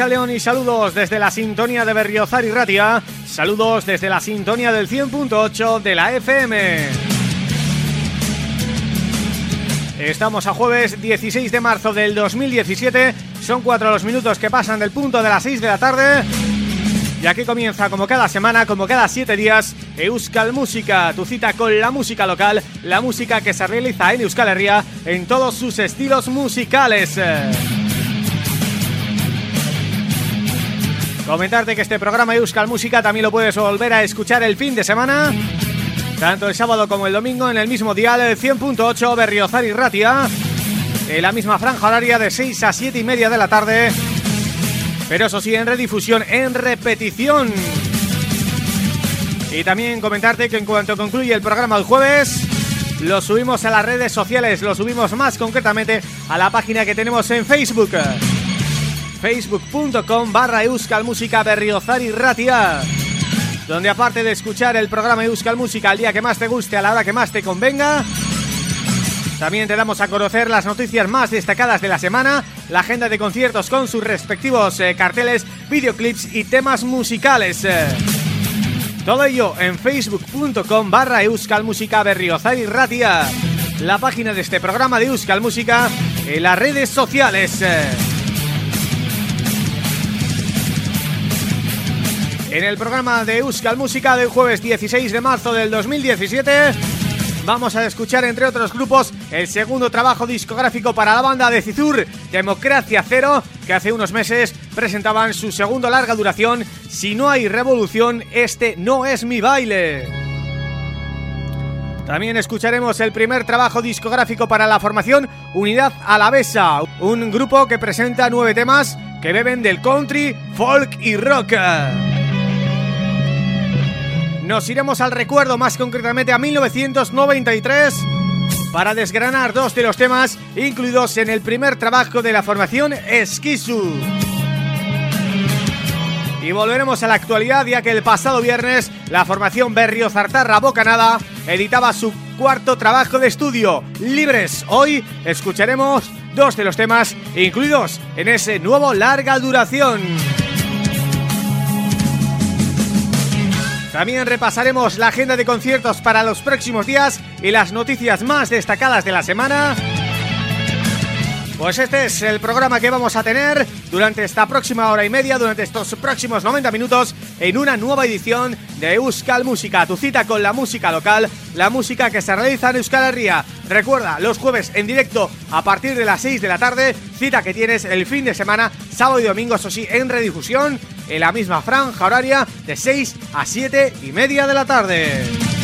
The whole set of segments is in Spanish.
A Racha León y saludos desde la sintonía de Berriozar y Ratia. Saludos desde la sintonía del 100.8 de la FM Estamos a jueves 16 de marzo del 2017 Son cuatro los minutos que pasan del punto de las 6 de la tarde. Y aquí comienza como cada semana, como cada siete días Euskal Música, tu cita con la música local La música que se realiza en Euskal Herria en todos sus estilos musicales Comentarte que este programa Euskal Música también lo puedes volver a escuchar el fin de semana Tanto el sábado como el domingo en el mismo dial 100.8 Berriozar y Ratia en la misma franja horaria de 6 a 7 y media de la tarde, pero eso sí, en redifusión, en repetición. Y también comentarte que en cuanto concluye el programa del jueves lo subimos a las redes sociales, lo subimos más concretamente a la página que tenemos en Facebook facebook.com barra Euskal Música Ratia donde aparte de escuchar el programa Euskal Música al día que más te guste, a la hora que más te convenga también te damos a conocer las noticias más destacadas de la semana, la agenda de conciertos con sus respectivos eh, carteles, videoclips y temas musicales. Todo ello en facebook.com barra Euskal Música Berriozar y Ratia, la página de este programa de Euskal Música en las redes sociales. En el programa de Euskal Música del jueves 16 de marzo del 2017 vamos a escuchar entre otros grupos el segundo trabajo discográfico para la banda de Cizur, Democracia Cero, que hace unos meses presentaban su segundo larga duración, Si no hay revolución, este no es mi baile. También escucharemos el primer trabajo discográfico para la formación Unidad Alavesa, un grupo que presenta nueve temas que beben del country, folk y rock. Nos iremos al recuerdo, más concretamente a 1993 para desgranar dos de los temas incluidos en el primer trabajo de la formación Esquisu. Y volveremos a la actualidad ya que el pasado viernes la formación Berrio Zartarra Bocanada editaba su cuarto trabajo de estudio, Libres. Hoy escucharemos dos de los temas incluidos en ese nuevo larga duración. También repasaremos la agenda de conciertos para los próximos días y las noticias más destacadas de la semana. Pues este es el programa que vamos a tener durante esta próxima hora y media, durante estos próximos 90 minutos, en una nueva edición de Euskal Música, tu cita con la música local, la música que se realiza en Euskal Herria. Recuerda, los jueves en directo a partir de las 6 de la tarde, cita que tienes el fin de semana, sábado y domingo, eso sí, en redifusión, en la misma franja horaria de 6 a 7 y media de la tarde.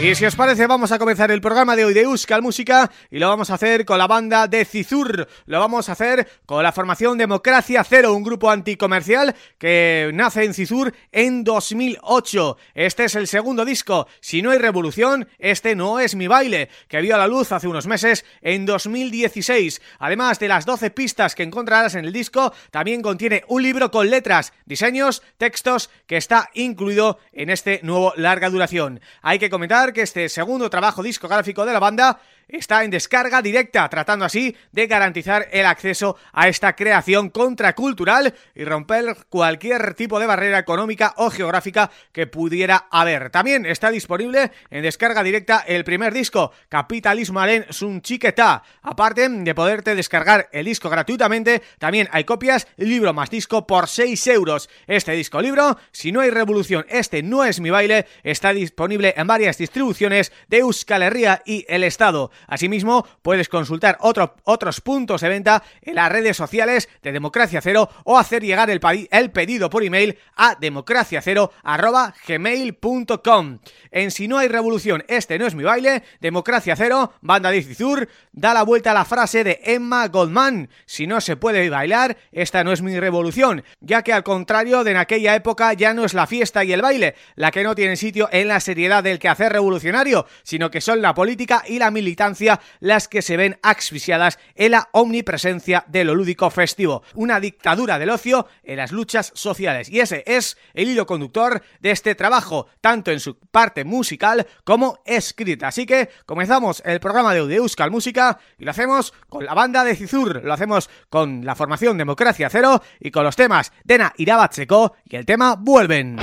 Y si os parece vamos a comenzar el programa de hoy de Euskal Música y lo vamos a hacer con la banda de Cizur, lo vamos a hacer con la formación Democracia Cero, un grupo anticomercial que nace en Cizur en 2008. Este es el segundo disco, Si no hay revolución, este no es mi baile, que vio a la luz hace unos meses en 2016. Además de las 12 pistas que encontrarás en el disco, también contiene un libro con letras, diseños, textos que está incluido en este nuevo larga duración. Hay que comentar que este segundo trabajo discográfico de la banda está en descarga directa, tratando así de garantizar el acceso a esta creación contracultural y romper cualquier tipo de barrera económica o geográfica que pudiera haber. También está disponible en descarga directa el primer disco, Capitalismo Alen Sunchiqueta. Aparte de poderte descargar el disco gratuitamente, también hay copias libro más disco por 6 euros. Este disco libro, si no hay revolución, este no es mi baile, está disponible en varias distribuciones de Euskal Herria y el Estado. Asimismo, puedes consultar otros puntos de venta en las redes sociales de Democracia Cero o hacer llegar el, pedido por email a democraciacero.gmail.com En Si no hay revolución, este no es mi baile, Democracia Cero, banda de Cizur, da la vuelta a la frase de Emma Goldman, si no se puede bailar, esta no es mi revolución, ya que al contrario de en aquella época ya no es la fiesta y el baile, la que no tiene sitio en la seriedad del quehacer revolucionario, sino que son la política y la militancia las que se ven asfixiadas en la omnipresencia de lo lúdico festivo, una dictadura del ocio en las luchas sociales. Y ese es el hilo conductor de este trabajo, tanto en su parte musical como escrita. Así que comenzamos el programa de Euskal Música y lo hacemos con la banda de Cizur, lo hacemos con la formación Democracia Cero y con los temas Dena Irabatzeko y el tema Vuelven.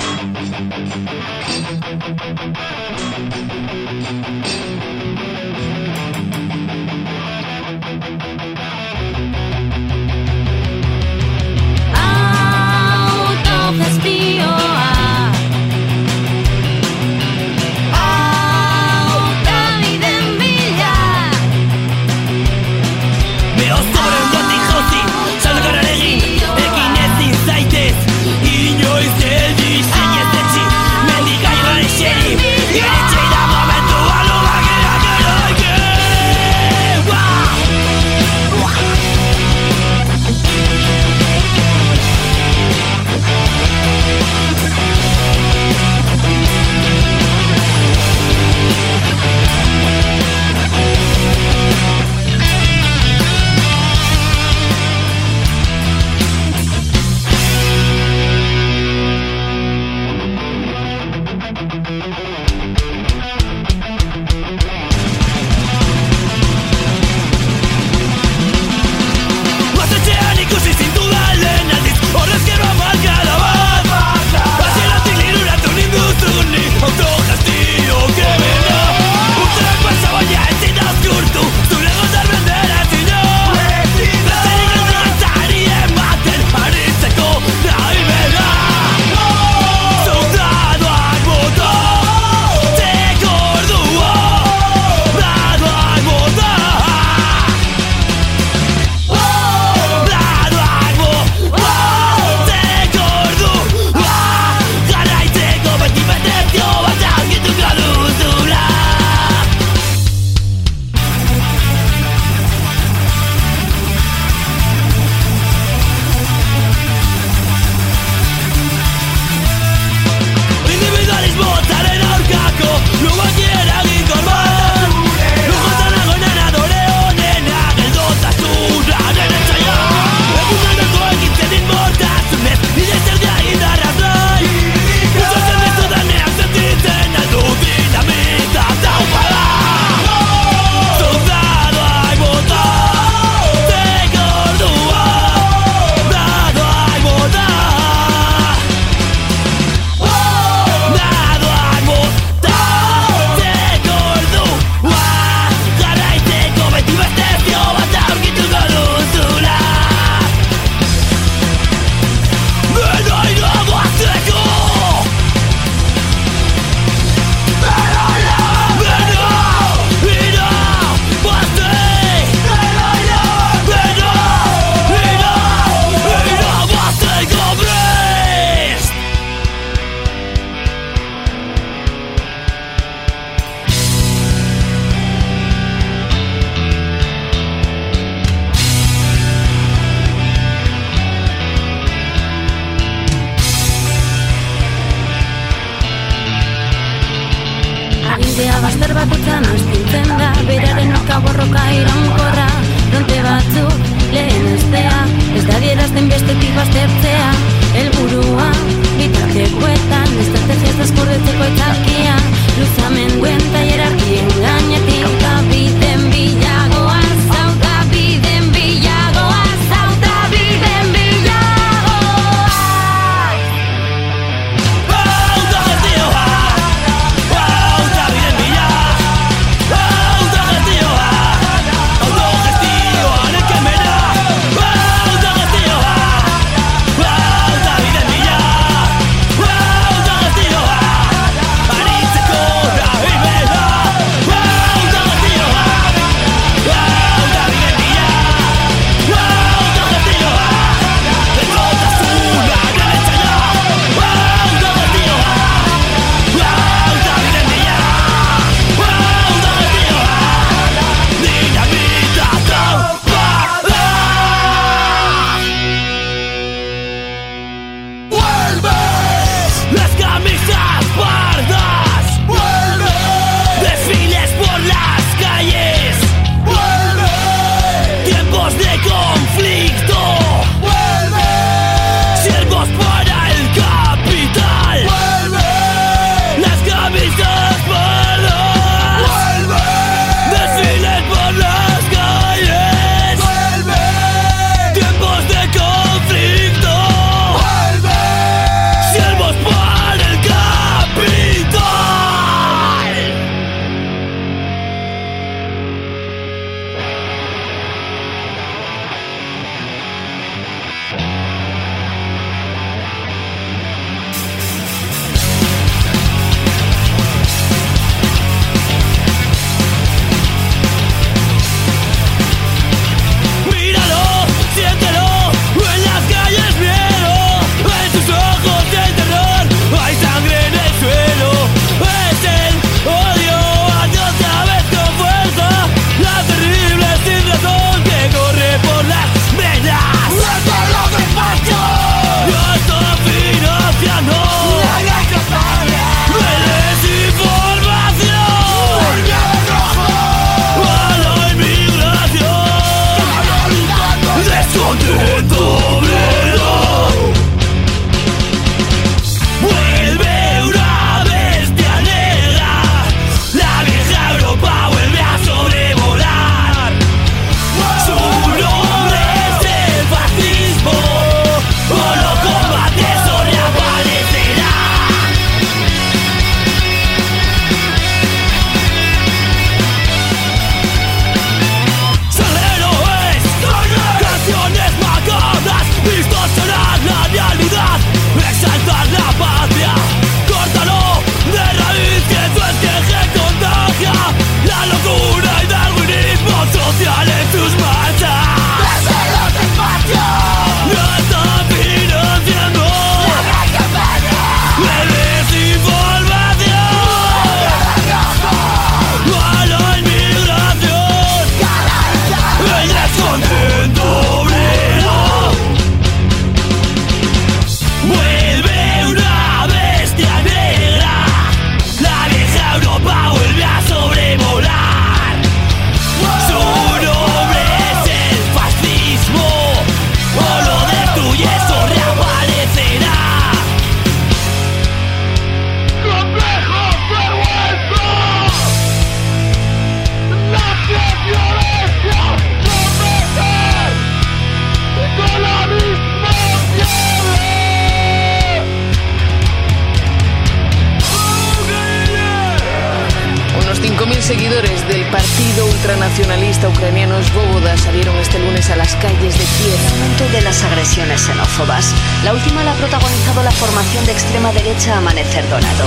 seguidores del partido ultranacionalista ucraniano Svoboda salieron este lunes a las calles de Kiev. El aumento de las agresiones xenófobas. La última la ha protagonizado la formación de extrema derecha Amanecer Dorado.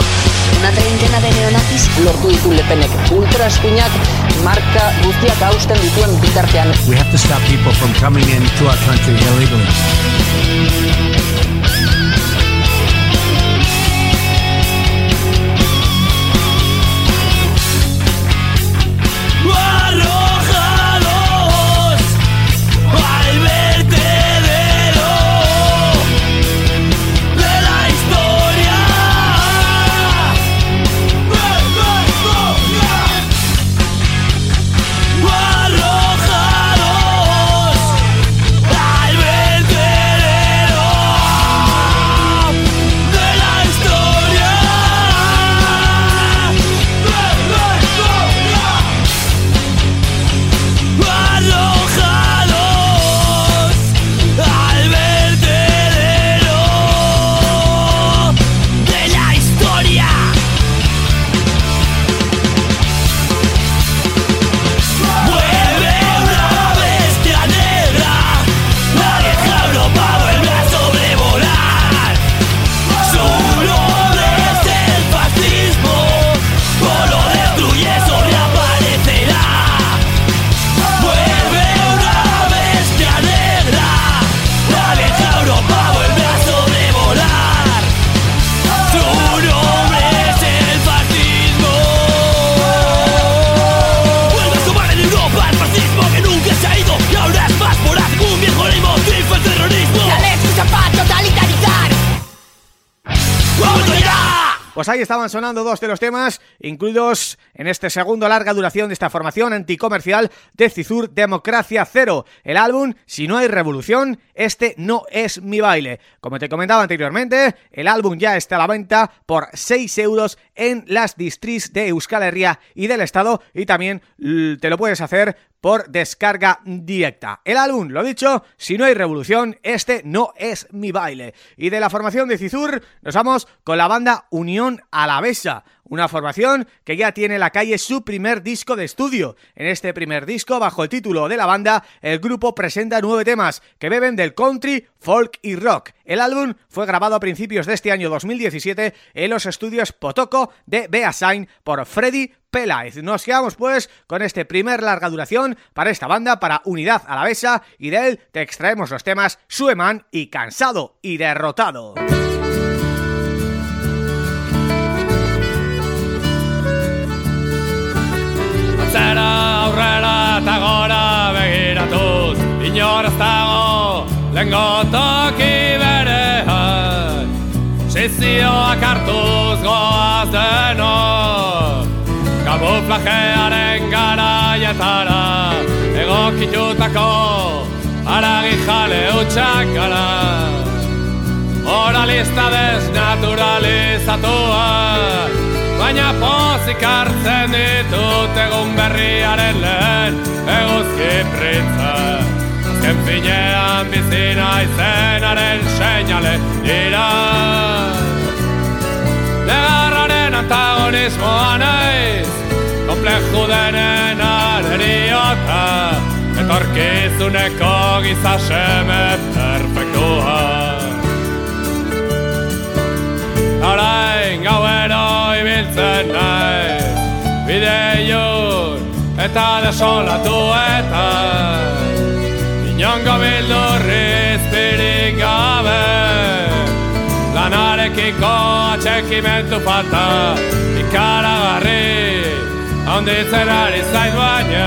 Una treintena de neonazis. Lortu ditu lepenek ultra eskuinak marka guztiak hausten dituen bitartean. We have to stop people from coming into our country illegally. Pues ahí estaban sonando dos de los temas incluidos en este segundo larga duración de esta formación anticomercial de Cizur Democracia Cero. El álbum Si no hay revolución, este no es mi baile. Como te comentaba anteriormente, el álbum ya está a la venta por 6 euros en las distris de Euskal Herria y del Estado y también te lo puedes hacer por descarga directa. El álbum, lo dicho, si no hay revolución, este no es mi baile. Y de la formación de Cizur nos vamos con la banda Unión Alavesa, una formación que ya tiene en la calle su primer disco de estudio. En este primer disco, bajo el título de la banda, el grupo presenta nueve temas que beben del country, folk y rock. El álbum fue grabado a principios de este año 2017 en los estudios Potoco de Beasain por Freddy Peláez. Nos quedamos pues con este primer larga duración para esta banda, para Unidad Alavesa y de él te extraemos los temas Sueman y Cansado y Derrotado. Begiratuz Inoraz dago lengo toki berean Sizioak hartuz goaz denok Kamuflajearen garaietara Egokitutako aragi jale utxak gara Moralista desnaturalizatua Baina pozik hartzen ditut egun berriaren lehen Eguzki pritza Azken finean bizina izenaren seinale dira Negarraren antagonismoa naiz Kompleju denen areriota Etorkizuneko gizaseme perfektua Orain gauero ibiltzen naiz Bide iun eta desolatu eta Inongo bildurriz pirik gabe Lanarekiko atxekimentu falta Ikaragarri Onditzen ari zait baina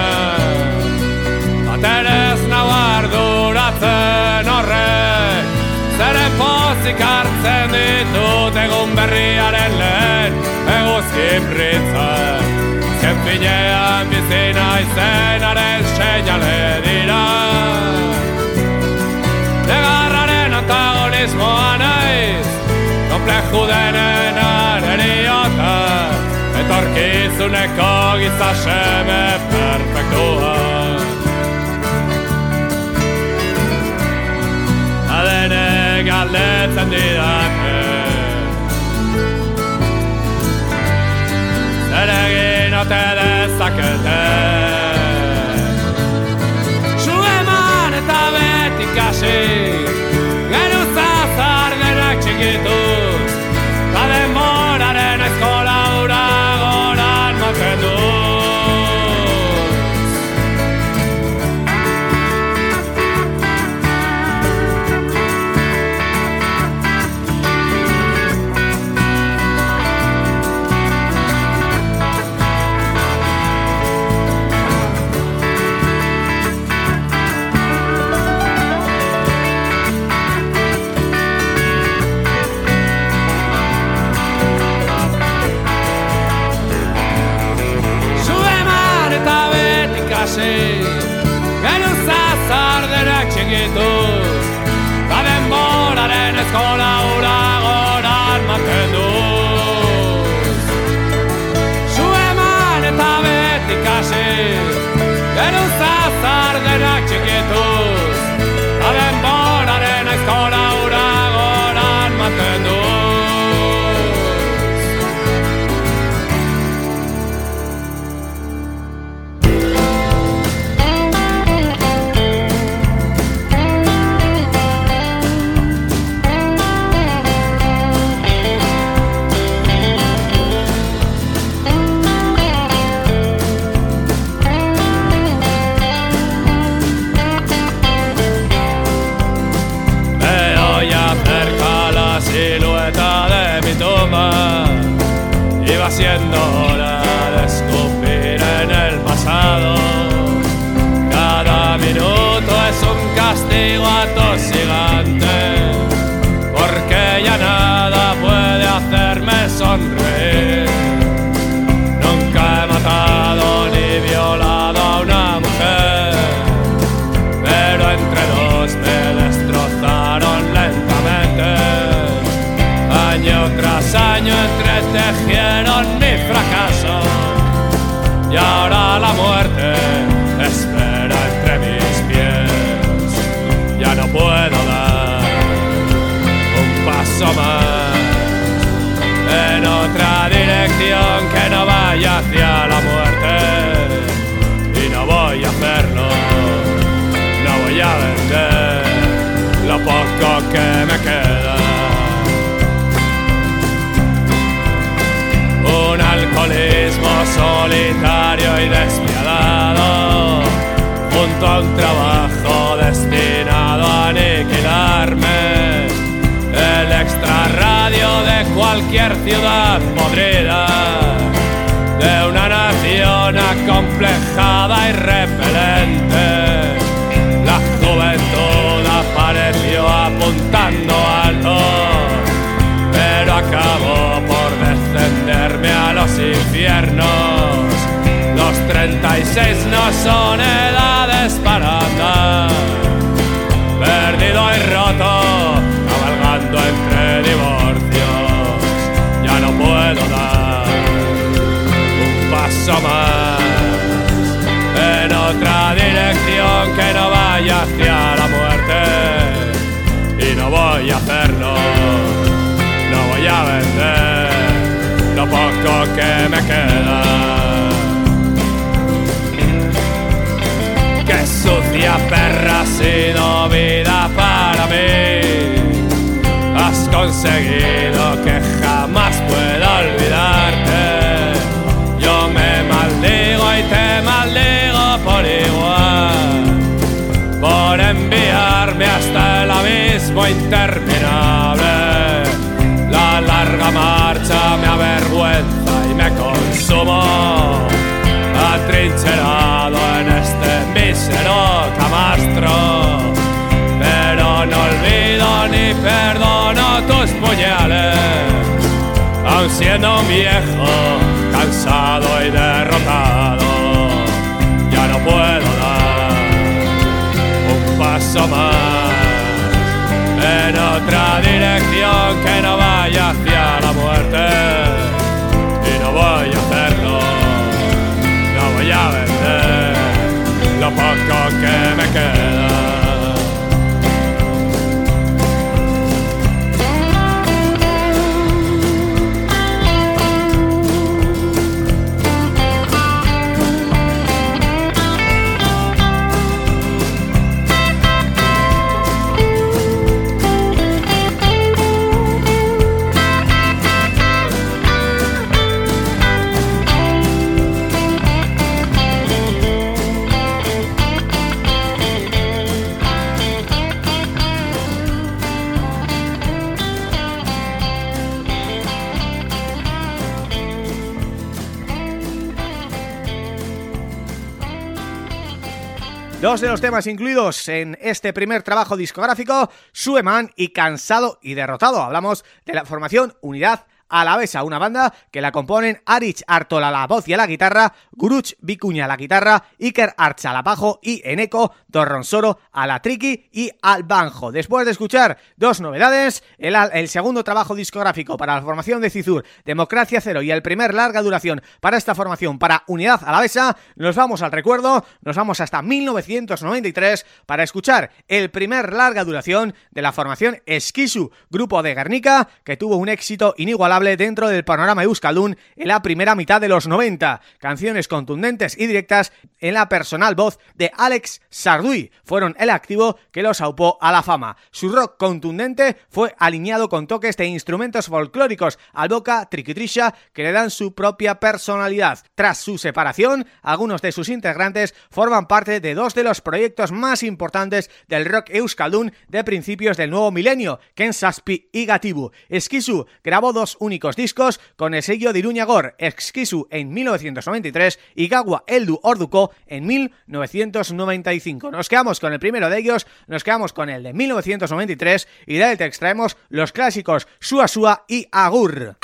Baterez nau arduratzen horrek Zeren pozik hartzen ditut egun berriaren lehen Eguzki pritza Zken finean bizina izenaren seinale dira. Negarraren antagonismoa naiz Kompleju denen areriota Etorkizuneko gizaseme perfektua. Adene galdetzen didate. Zer te leszek, te que me queda. Qué sucia perra ha sido vida para mí. Has conseguido que jamás pueda olvidarte. Yo me maldigo y te maldigo por igual. Por enviarme hasta el abismo interminable. Consumo. Atrincherado en este mísero camastro. Pero no olvido ni perdono tus puñales. Aun siendo un viejo, cansado y derrotado, ya no puedo dar un paso más en otra dirección que no vaya hacia la muerte. Voy a hacerlo, no voy a vender lo poco que me queda. Dos de los temas incluidos en este primer trabajo discográfico, Sueman y Cansado y Derrotado. Hablamos de la formación Unidad Alavesa, una banda que la componen Arich Artola la voz y a la guitarra, Guruch Vicuña la guitarra, Iker Arch a la bajo y Eneco Dorronsoro a la triqui y al banjo. Después de escuchar dos novedades, el, el segundo trabajo discográfico para la formación de Cizur, Democracia Cero y el primer larga duración para esta formación para Unidad Alavesa, nos vamos al recuerdo, nos vamos hasta 1993 para escuchar el primer larga duración de la formación Esquisu, grupo de Guernica, que tuvo un éxito inigualable dentro del panorama euskaldun en la primera mitad de los 90. Canciones contundentes y directas en la personal voz de Alex Sarduy fueron el activo que los aupó a la fama. Su rock contundente fue alineado con toques de instrumentos folclóricos al boca triquitrisha que le dan su propia personalidad. Tras su separación, algunos de sus integrantes forman parte de dos de los proyectos más importantes del rock euskaldun de principios del nuevo milenio, Ken Saspi y Gatibu. Esquisu grabó dos únicos discos con el sello de Iruña Gor, Exquisu en 1993 y Gawa Eldu Orduko en 1995. Nos quedamos con el primero de ellos, nos quedamos con el de 1993 y de él te extraemos los clásicos Sua Sua y Agur.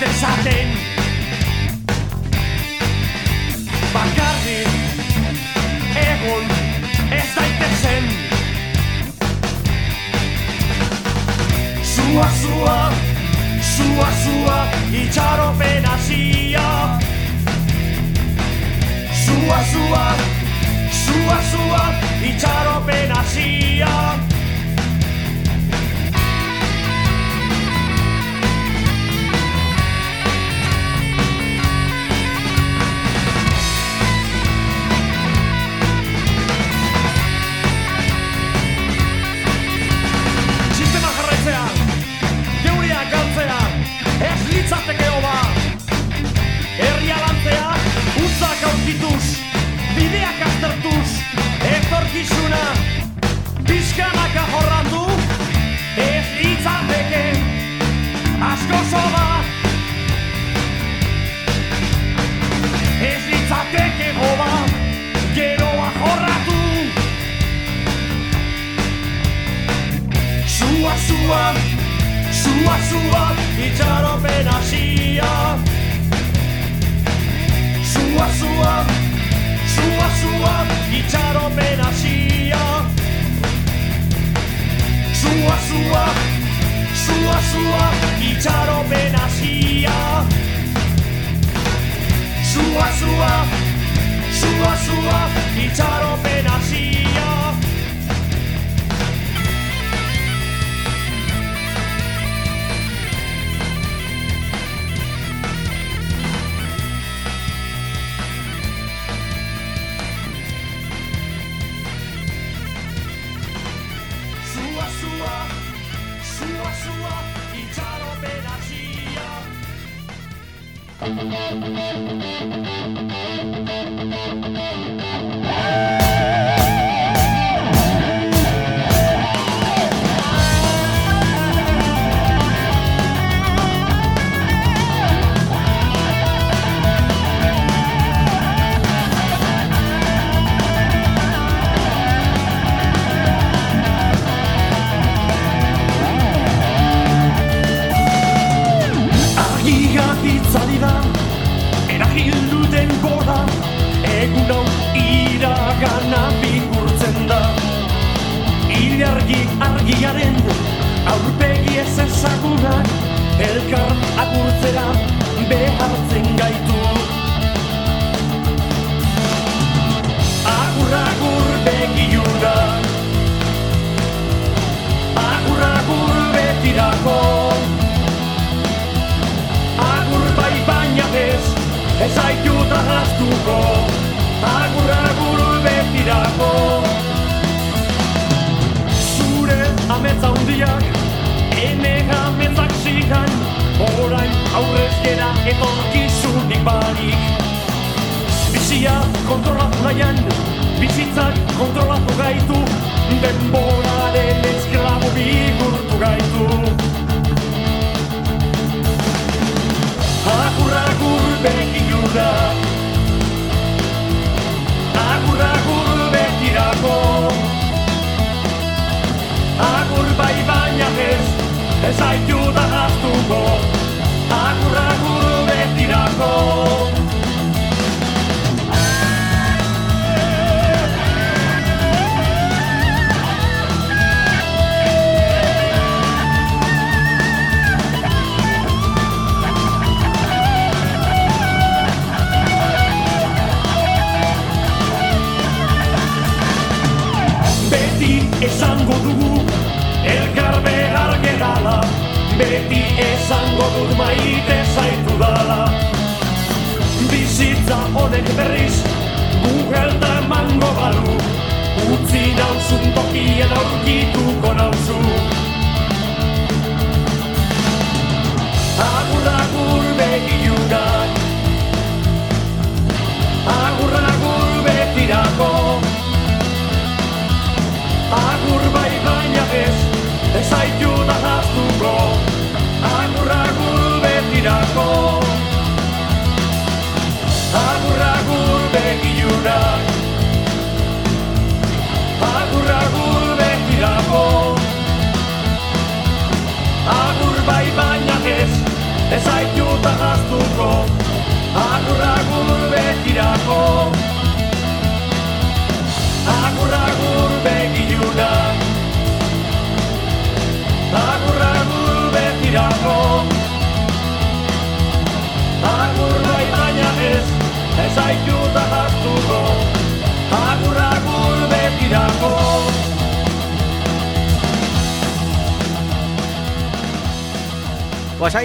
dezaten. Bakarri egon ez daitezen. Zua, zua, zua, zua, itxaropen azia Zua, zua, zua, zua, itxaropen azia Zua, zua, zua, zua, itxaropen kizuna Bizkanaka horran du Ez itzan beke Asko soba. Ez itzateke goba Geroa jorratu. Sua, sua, sua, sua Itxaropen asia Sua, sua, sua, sua itxaropen asia Sua, sua, sua, sua, itxaropen asia Sua, sua, sua, sua, itxaropen asia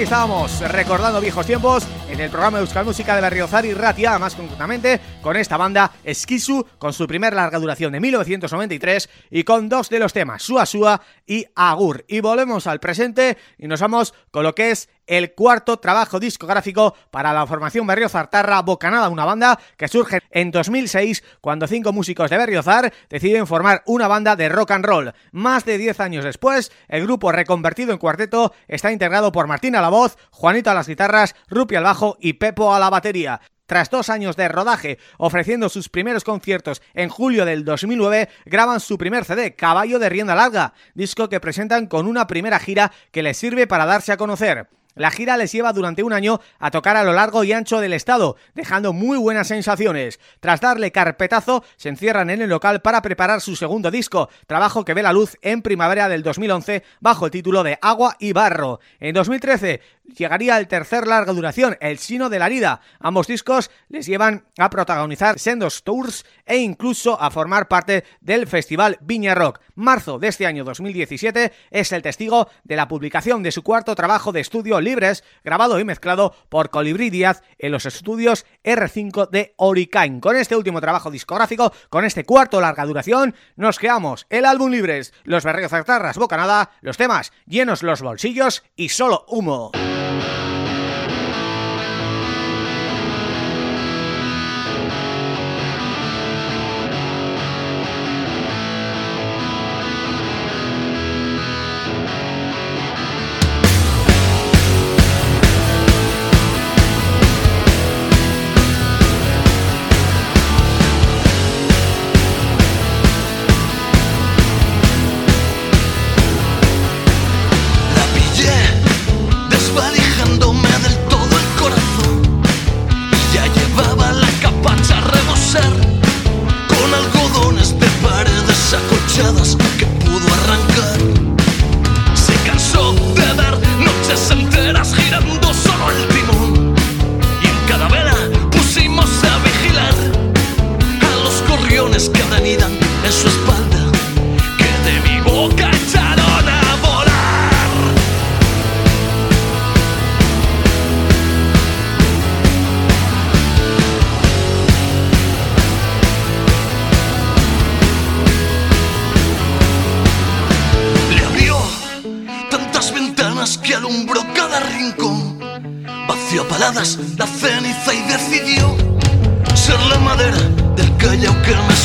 Estábamos, recordando viejos tiempos en el programa de Euskal Música de Berriozar y Ratia, más concretamente con esta banda Esquisu, con su primer larga duración de 1993 y con dos de los temas, Sua Sua y Agur. Y volvemos al presente y nos vamos con lo que es el cuarto trabajo discográfico para la formación Berriozartarra Bocanada, una banda que surge en 2006 cuando cinco músicos de Berriozar deciden formar una banda de rock and roll. Más de 10 años después, el grupo reconvertido en cuarteto está integrado por Martín a la voz, Juanito a las guitarras, Rupi al bajo y Pepo a la batería. Tras dos años de rodaje, ofreciendo sus primeros conciertos en julio del 2009, graban su primer CD, Caballo de Rienda Larga, disco que presentan con una primera gira que les sirve para darse a conocer. La gira les lleva durante un año a tocar a lo largo y ancho del estado, dejando muy buenas sensaciones. Tras darle carpetazo, se encierran en el local para preparar su segundo disco, trabajo que ve la luz en primavera del 2011 bajo el título de Agua y Barro. En 2013 llegaría el tercer larga duración, El Sino de la Lida. Ambos discos les llevan a protagonizar sendos tours e incluso a formar parte del Festival Viña Rock. Marzo de este año 2017 es el testigo de la publicación de su cuarto trabajo de estudio Libres, grabado y mezclado por Colibrí Díaz en los estudios R5 de Oricain. Con este último trabajo discográfico, con este cuarto larga duración, nos quedamos el álbum Libres, los Berrios Zartarras Bocanada, los temas Llenos los bolsillos y Solo Humo.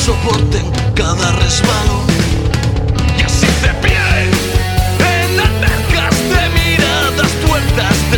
Que me soporte en cada resbalón. Y así de pie, en albercas de miradas tuertas de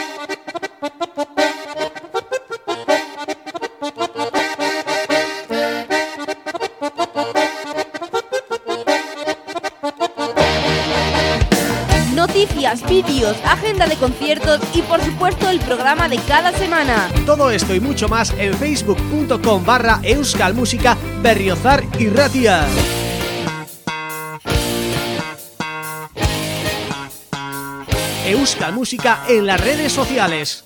Agenda de conciertos y por supuesto el programa de cada semana. Todo esto y mucho más en facebook.com barra euskalmusica berriozar y ratia. Euskal Música en las redes sociales.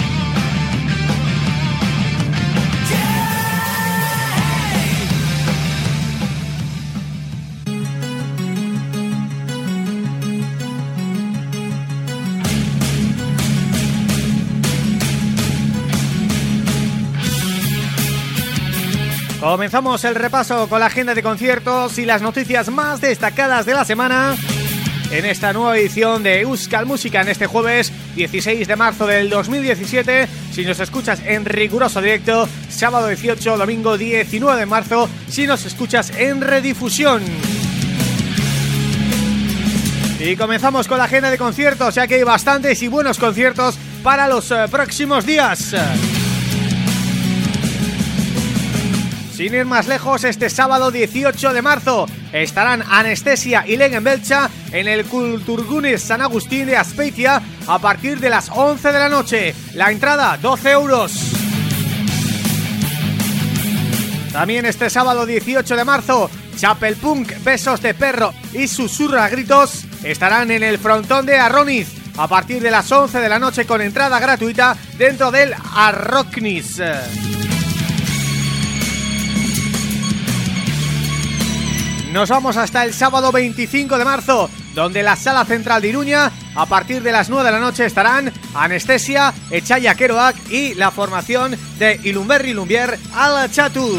Comenzamos el repaso con la agenda de conciertos y las noticias más destacadas de la semana en esta nueva edición de Euskal Música en este jueves 16 de marzo del 2017 si nos escuchas en riguroso directo sábado 18, domingo 19 de marzo. Si nos escuchas en redifusión. Y comenzamos con la agenda de conciertos ya que hay bastantes y buenos conciertos para los eh, próximos días. Sin ir más lejos, este sábado 18 de marzo estarán Anestesia y Legen Belcha en el Culturgunes San Agustín de Aspeitia a partir de las 11 de la noche. La entrada, 12 euros. También este sábado 18 de marzo, Chapel Punk, Besos de Perro y Susurra Gritos estarán en el frontón de Arroniz a partir de las 11 de la noche con entrada gratuita dentro del Arrocknis. Nos vamos hasta el sábado 25 de marzo, donde la Sala Central de Iruña, a partir de las 9 de la noche estarán Anestesia, Echaya Keroak y la formación de Ilumberri Lumbier al Chatu.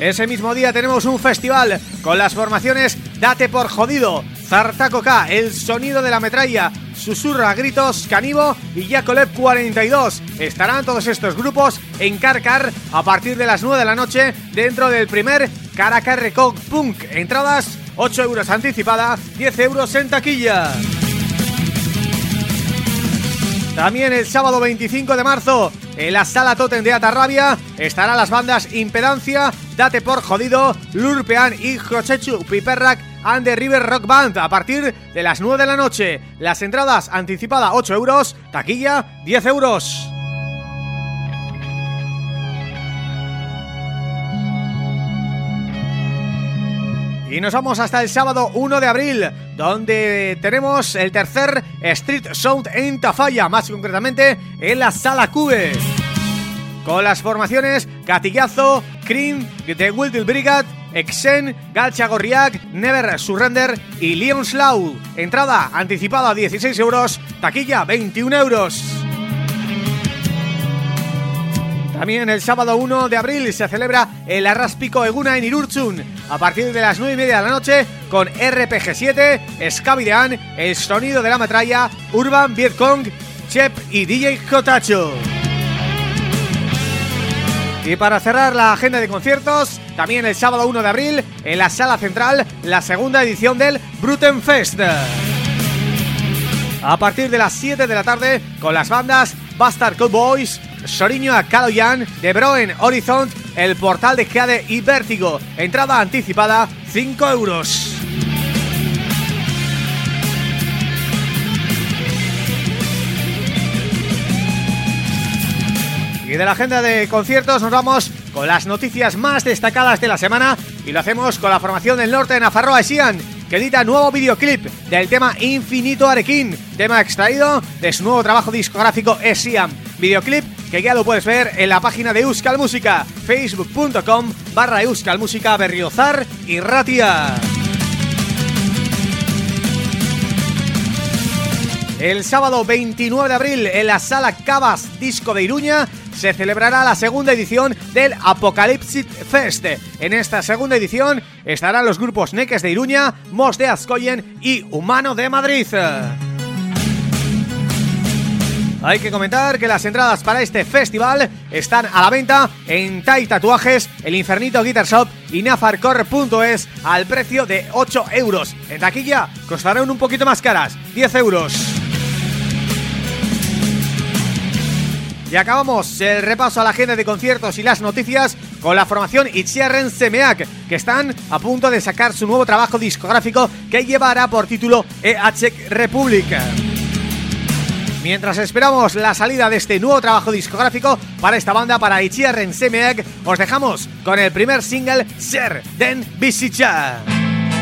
Ese mismo día tenemos un festival con las formaciones Date por Jodido, Zartaco K, El Sonido de la Metralla, Susurra Gritos, Canivo y Yacolev 42. Estarán todos estos grupos en Carcar a partir de las 9 de la noche dentro del primer Caracar Recock Punk. Entradas 8 euros anticipada, 10 euros en taquilla. También el sábado 25 de marzo en la Sala Totem de Atarrabia estarán las bandas Impedancia, Date por Jodido, Lurpean y Jochechu Piperrak and the River Rock Band a partir de las 9 de la noche. Las entradas anticipada 8 euros, taquilla 10 euros. Y nos vamos hasta el sábado 1 de abril, donde tenemos el tercer Street Sound en Tafalla, más concretamente en la Sala Cube. Con las formaciones Gatillazo, Cream, The Wildil Brigade, Exen, Galcha Gorriak, Never Surrender y Leon Slow. Entrada anticipada 16 euros, taquilla 21 euros. También el sábado 1 de abril se celebra el Arraspico Eguna en Irurchun a partir de las 9 y media de la noche con RPG7, Scavidean, El Sonido de la Metralla, Urban, Vietcong, Chep y DJ Kotacho. Y para cerrar la agenda de conciertos, también el sábado 1 de abril, en la Sala Central, la segunda edición del Brutenfest. A partir de las 7 de la tarde, con las bandas Bastard Cowboys, Soriño a Caloyan, De Broen, Horizont, El Portal de Jade y Vértigo. Entrada anticipada, 5 euros. Y de la agenda de conciertos nos vamos con las noticias más destacadas de la semana y lo hacemos con la formación del norte de Nafarroa Esian que edita nuevo videoclip del tema Infinito Arequín, tema extraído de su nuevo trabajo discográfico Esian. Videoclip que ya lo puedes ver en la página de Euskal Música, facebook.com barra Euskal Música Berriozar y Ratia. El sábado 29 de abril en la Sala Cabas Disco de Iruña se celebrará la segunda edición del Apocalipsis Fest. En esta segunda edición estarán los grupos Neques de Iruña, Mos de Azcoyen y Humano de Madrid. Hay que comentar que las entradas para este festival están a la venta en Tai Tatuajes, El Infernito Guitar Shop y Nafarcore.es al precio de 8 euros. En taquilla costarán un poquito más caras, 10 euros. Y acabamos el repaso a la agenda de conciertos y las noticias con la formación Itziarren Semeak, que están a punto de sacar su nuevo trabajo discográfico que llevará por título EH Republic. Mientras esperamos la salida de este nuevo trabajo discográfico para esta banda, para Itziarren Semeak, os dejamos con el primer single Ser Den Zer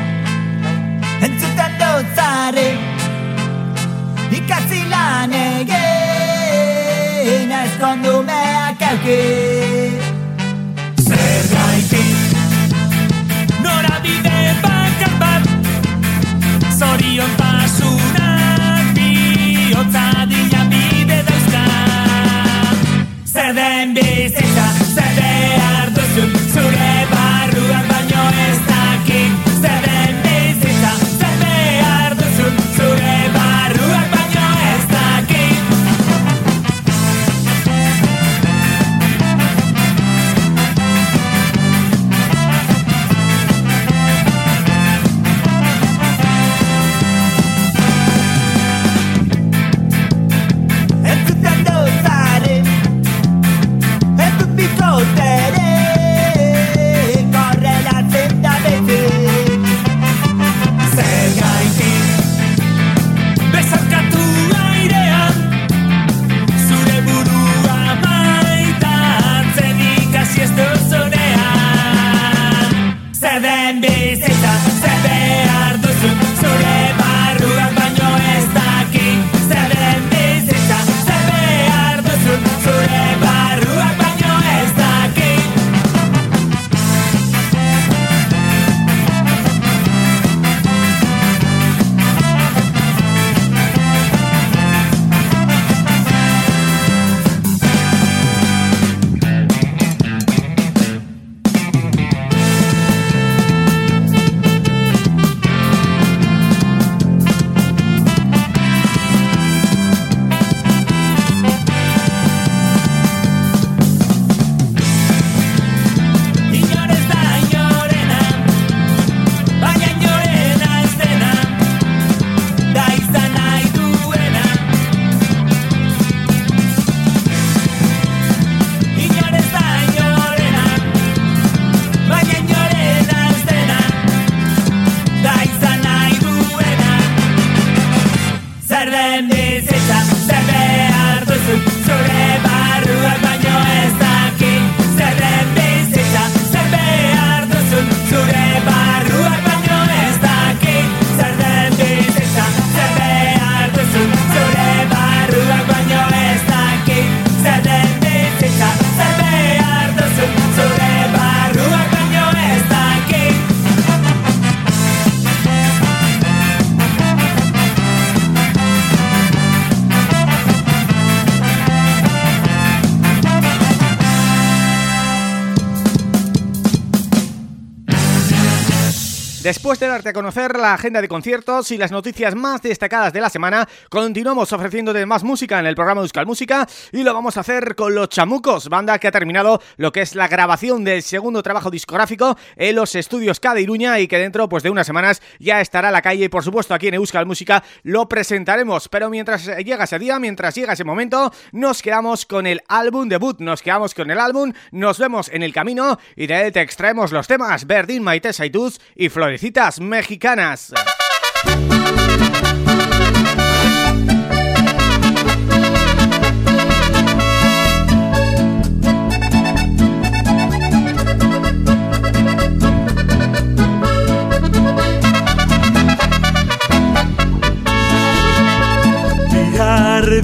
a conocer la agenda de conciertos y las noticias más destacadas de la semana, continuamos ofreciéndote más música en el programa de Euskal Música y lo vamos a hacer con Los Chamucos, banda que ha terminado lo que es la grabación del segundo trabajo discográfico en los estudios Iruña y que dentro pues de unas semanas ya estará a la calle y por supuesto aquí en Euskal Música lo presentaremos, pero mientras llega ese día, mientras llega ese momento, nos quedamos con el álbum debut, nos quedamos con el álbum, nos vemos en el camino y de él te extraemos los temas Verdín, Maite Saituz y Florecitas Mexicanas.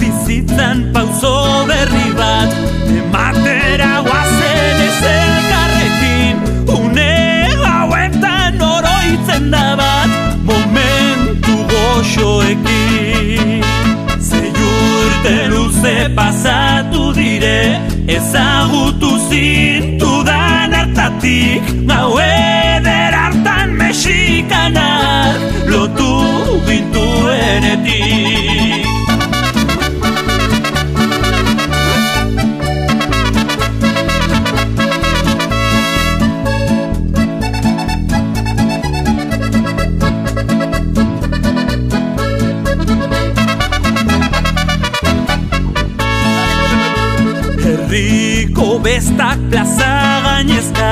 Bizitzan pauso berri bat Ematera urte luze pasatu dire ezagutu zintudan hartatik. Gau eder hartan mexikanar lotu gintuenetik bestak plaza gainezka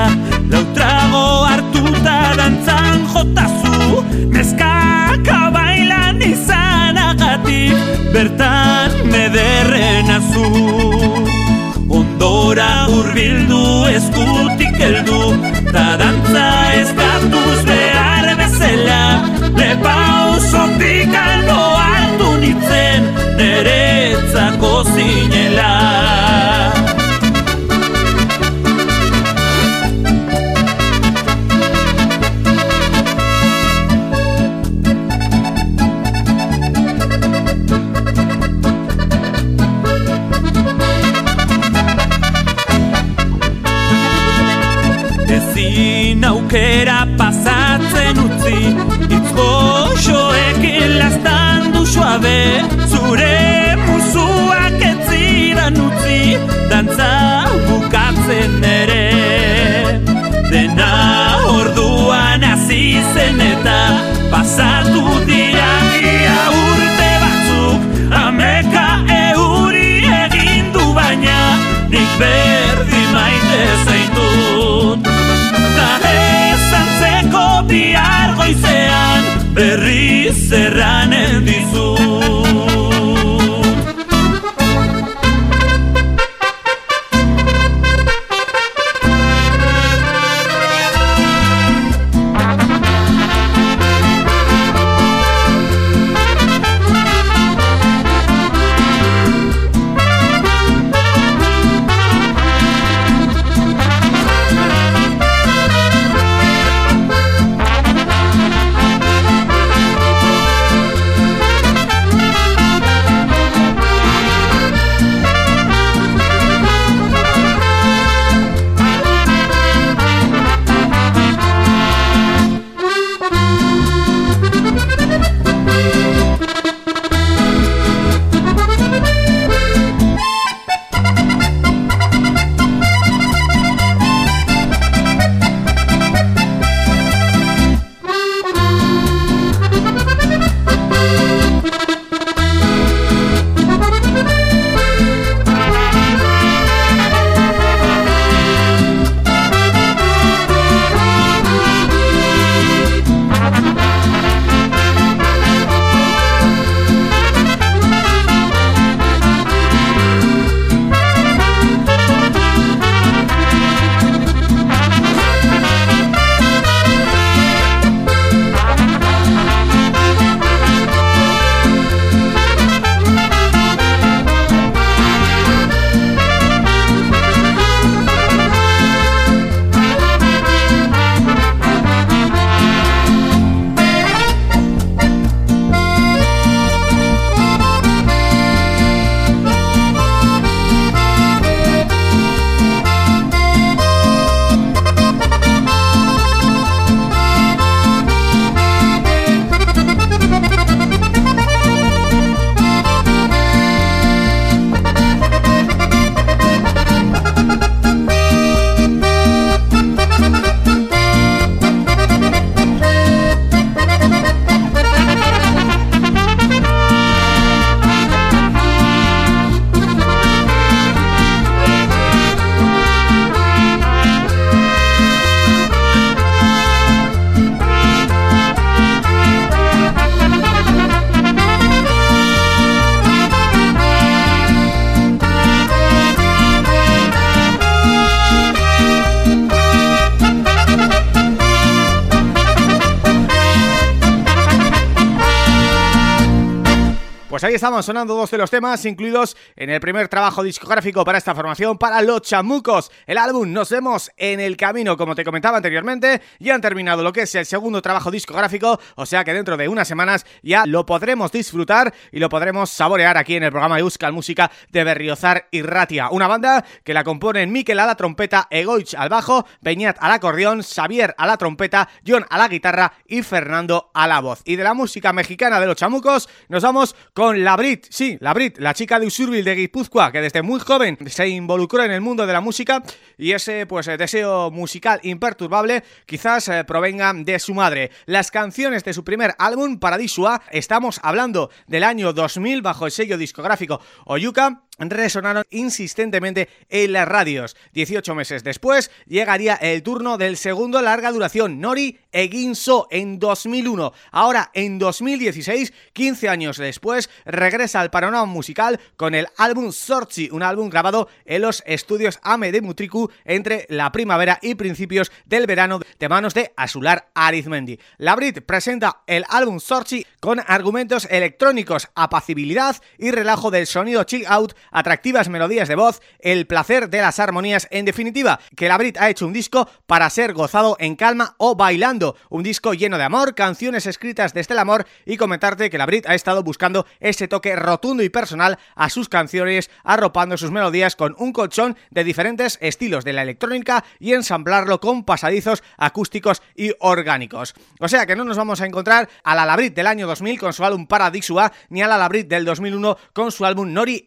Lautrago hartuta dantzan jotazu Neskaka bailan izanagatik Bertan mederren azu Ondora urbildu eskutik heldu Ta dantza ahí estamos sonando dos de los temas incluidos en el primer trabajo discográfico para esta formación, para Los Chamucos. El álbum Nos vemos en el camino, como te comentaba anteriormente, ya han terminado lo que es el segundo trabajo discográfico, o sea que dentro de unas semanas ya lo podremos disfrutar y lo podremos saborear aquí en el programa de Euskal Música de Berriozar y Ratia. Una banda que la componen Miquel a la trompeta, Egoich al bajo, Beñat al acordeón, Xavier a la trompeta, John a la guitarra y Fernando a la voz. Y de la música mexicana de Los Chamucos nos vamos con la Brit, sí, la Brit, la chica de Usurbil de Guipúzcoa, que desde muy joven se involucró en el mundo de la música y ese pues deseo musical imperturbable quizás eh, provenga de su madre. Las canciones de su primer álbum, Paradisua, estamos hablando del año 2000 bajo el sello discográfico Oyuka, resonaron insistentemente en las radios. 18 meses después llegaría el turno del segundo larga duración, Nori Eginso, en 2001. Ahora, en 2016, 15 años después, regresa al panorama musical con el álbum Sorchi, un álbum grabado en los estudios Ame de Mutriku entre la primavera y principios del verano de manos de Asular Arizmendi. La Brit presenta el álbum Sorchi con argumentos electrónicos, apacibilidad y relajo del sonido chill out atractivas melodías de voz, el placer de las armonías, en definitiva, que la Brit ha hecho un disco para ser gozado en calma o bailando, un disco lleno de amor, canciones escritas desde el amor y comentarte que la Brit ha estado buscando ese toque rotundo y personal a sus canciones, arropando sus melodías con un colchón de diferentes estilos de la electrónica y ensamblarlo con pasadizos acústicos y orgánicos. O sea que no nos vamos a encontrar a la Labrit del año 2000 con su álbum Paradisua, ni a la Labrit del 2001 con su álbum Nori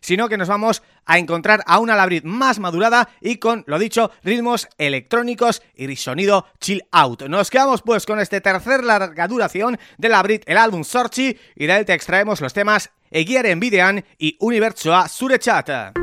Sino que nos vamos a encontrar a una Labrit más madurada y con, lo dicho, ritmos electrónicos y sonido chill out. Nos quedamos pues con este tercer larga duración de Labrit, el álbum Sorchi, y de él te extraemos los temas Egiaren Videan y Universoa Surechat.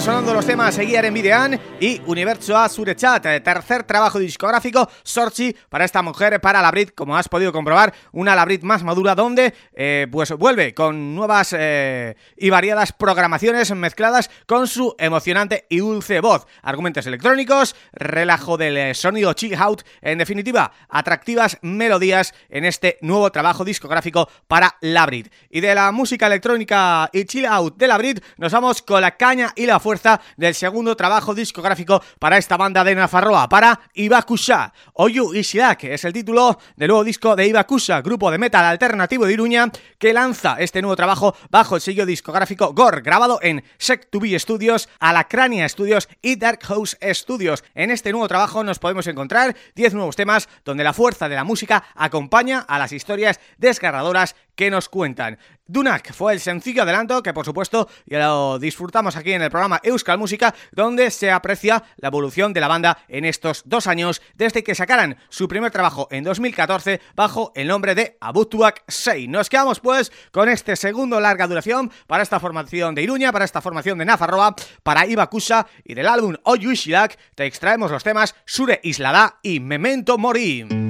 Sonando los temas Seguir en Videan y Universo Azurechat, eh, tercer trabajo discográfico, Sorchi, para esta mujer, para la Brit, como has podido comprobar, una Labrit más madura donde eh, pues vuelve con nuevas eh, y variadas programaciones mezcladas con su emocionante y dulce voz, argumentos electrónicos, relajo del sonido chill out, en definitiva, atractivas melodías en este nuevo trabajo discográfico para la Brit. Y de la música electrónica y chill out de la Brit, nos vamos con la caña y la fuerza del segundo trabajo discográfico para esta banda de Nafarroa, para Ibakusha. Oyu Ishirak es el título del nuevo disco de Ibakusha, grupo de metal alternativo de Iruña, que lanza este nuevo trabajo bajo el sello discográfico Gore, grabado en Sec 2 B Studios, Alacrania Studios y Dark House Studios. En este nuevo trabajo nos podemos encontrar 10 nuevos temas donde la fuerza de la música acompaña a las historias desgarradoras que nos cuentan. Dunak fue el sencillo adelanto que por supuesto ya lo disfrutamos aquí en el programa Euskal Música donde se aprecia la evolución de la banda en estos dos años desde que sacaran su primer trabajo en 2014 bajo el nombre de Abutuak 6. Nos quedamos pues con este segundo larga duración para esta formación de Iruña, para esta formación de Nafarroa, para Ibakusa y del álbum Oyushilak te extraemos los temas Sure Islada y Memento Mori.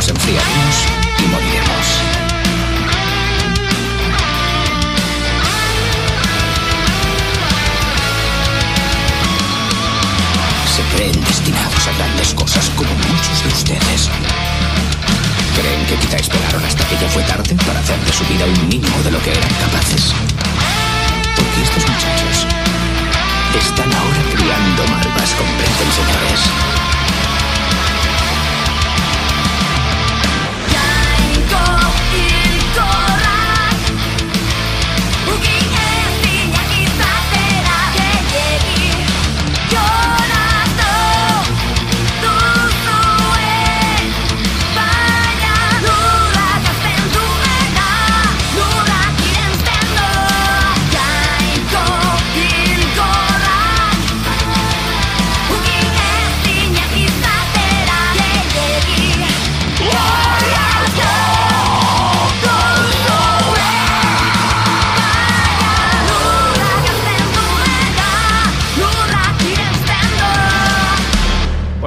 Nos enfriaremos y moriremos. Se creen destinados a grandes cosas como muchos de ustedes. Creen que quizá esperaron hasta que ya fue tarde para hacer de su vida un mínimo de lo que eran capaces. Porque estos muchachos están ahora criando malvas, comprenden, señores.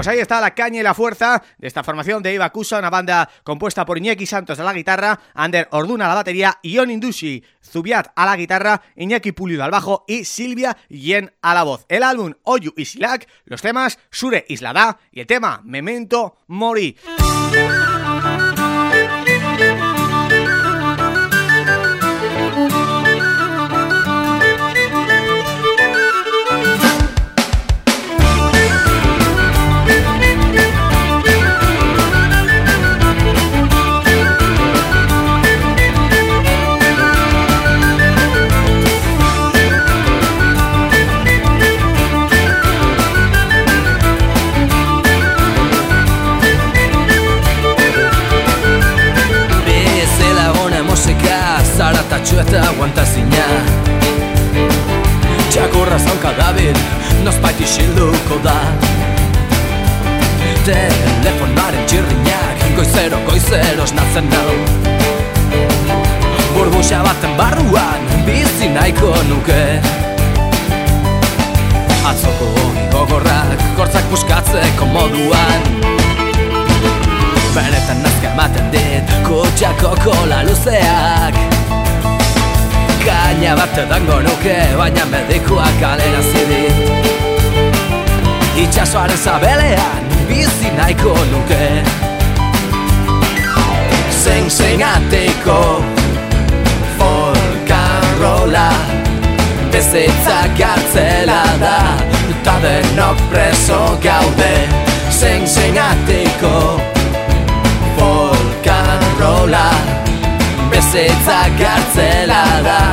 Pues ahí está la caña y la fuerza de esta formación de Eva Cusa, una banda compuesta por Iñaki Santos a la guitarra, Ander Orduna a la batería, Ion Indushi, Zubiat a la guitarra, Iñaki Pulido al bajo y Silvia Yen a la voz. El álbum Oyu y Silak, los temas Sure Islada y el tema Memento Mori. Zaratatxo eta guantazina Txakurra zaunka dabil Nozpait isilduko da. Telefonaren txirrinak Goizero, goizero esnatzen nau Burbuxa baten barruan Bizi nahiko nuke. Atzoko hori gogorrak Gortzak puskatzeko moduan. Benetan nazka ematen dit Kutxako kola luzeak Gaina bat edango nuke Baina medikuak kalera zidit Itxasoaren zabelean Bizi nahiko nuke. Zein zein ateko Folkarrola Bezitza gartzela da Eta denok preso gaude. Zein zein ateko Folkarrola Bezitza gartzela da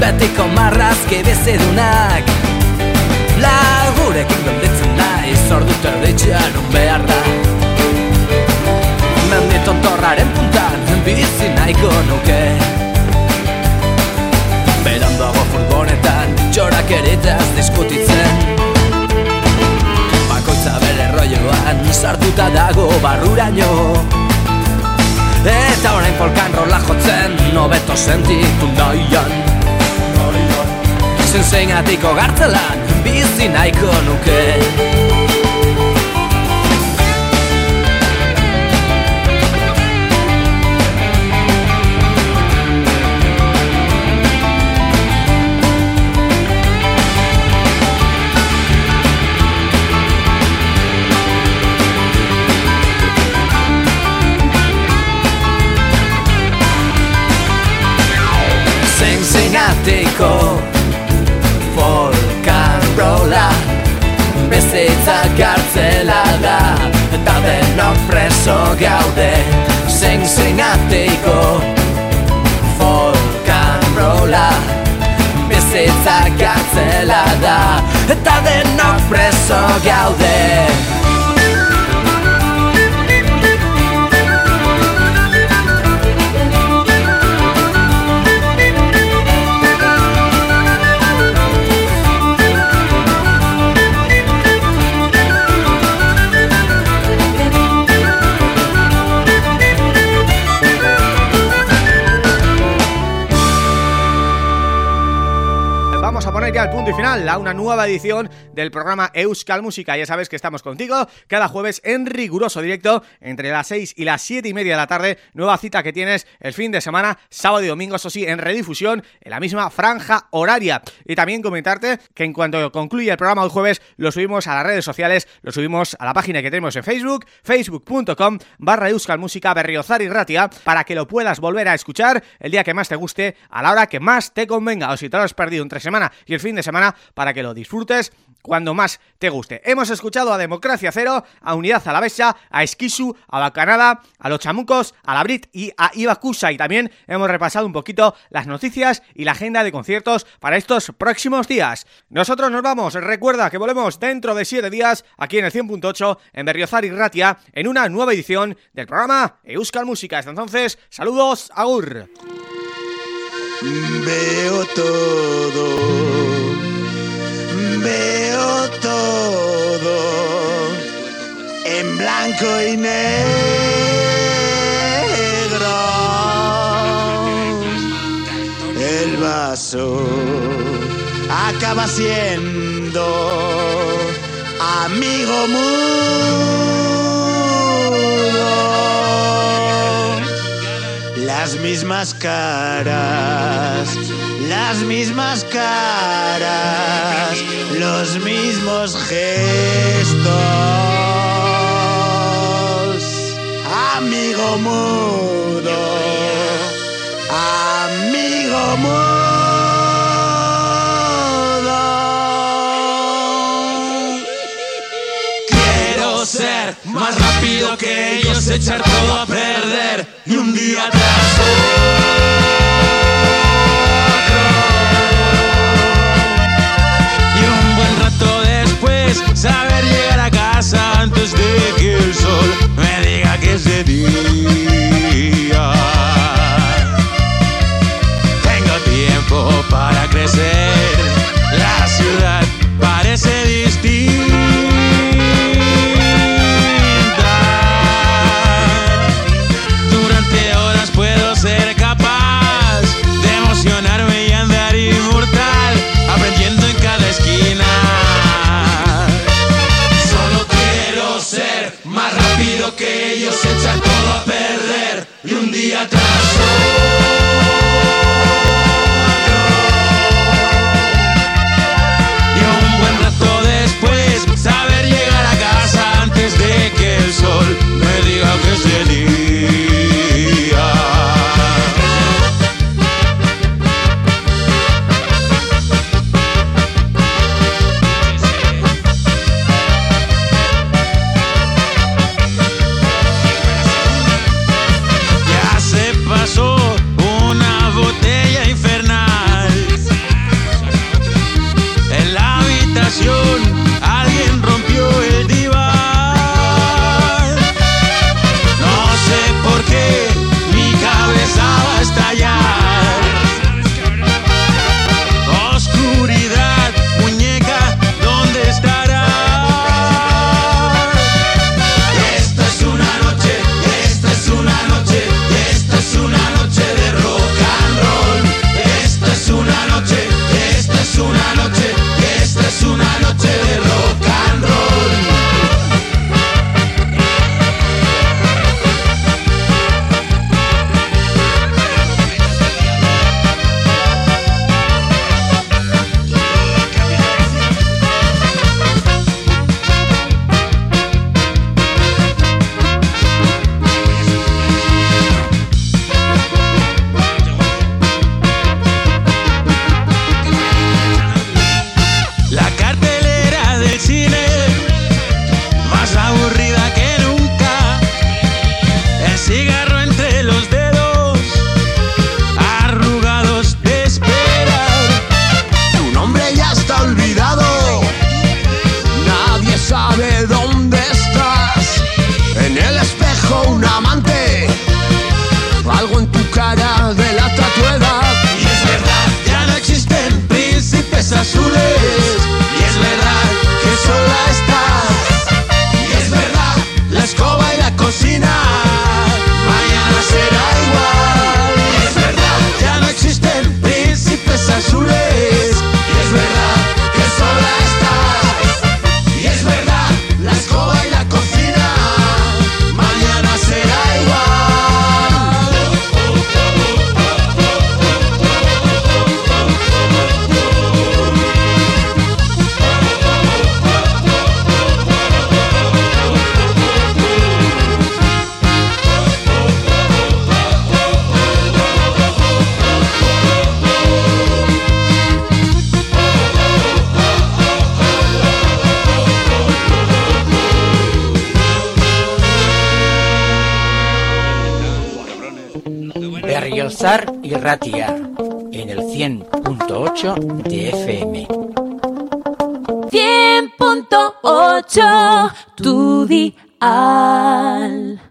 Betiko marrazki bizidunak Lagurekin gelditzen naiz Ordu terditxean behar da. Mendi tontorraren puntan Bizi nahiko nuke. Beran dago furgonetan Txorak eritaz diskutitzen. Bakoitza bere rolloan Sartuta dago barruraino. Eta orain polkan rola jotzen Nobeto sentitu nahian Zen zein atiko gartzelan Bizi nahiko nuke arteko folk and rolla Bezitza kartzela da. Eta denok preso gaude Zeng zein arteko. Folk and rolla Bezitza kartzela da. Eta denok preso gaude. Y final a una nueva edición del programa Euskal Música. Ya sabes que estamos contigo cada jueves en riguroso directo entre las 6 y las 7 y media de la tarde. Nueva cita que tienes el fin de semana, sábado y domingo, eso sí, en redifusión, en la misma franja horaria. Y también comentarte que en cuanto concluya el programa el jueves, lo subimos a las redes sociales, lo subimos a la página que tenemos en Facebook, facebook.com barra Euskal Música Berriozar y Ratia, para que lo puedas volver a escuchar el día que más te guste, a la hora que más te convenga, o si te lo has perdido entre semana y el fin de semana, para que lo disfrutes cuando más te guste. Hemos escuchado a Democracia Cero, a Unidad a la Besa, a Esquisu, a Bacanada, a Los Chamucos, a La Brit y a Ibacusa y también hemos repasado un poquito las noticias y la agenda de conciertos para estos próximos días. Nosotros nos vamos, recuerda que volvemos dentro de 7 días aquí en el 100.8 en Berriozar y Ratia en una nueva edición del programa Euskal Música. Hasta entonces, saludos, agur. Veo todo, veo todo en blanco y negro. El vaso acaba siendo amigo mudo. Las mismas caras, las mismas caras, los mismos gestos. Amigo mudo, amigo mudo. Que ellos, echar todo a perder y un día tras otro. Y un buen rato después saber llegar a casa antes de que el sol me diga que es de atrasou.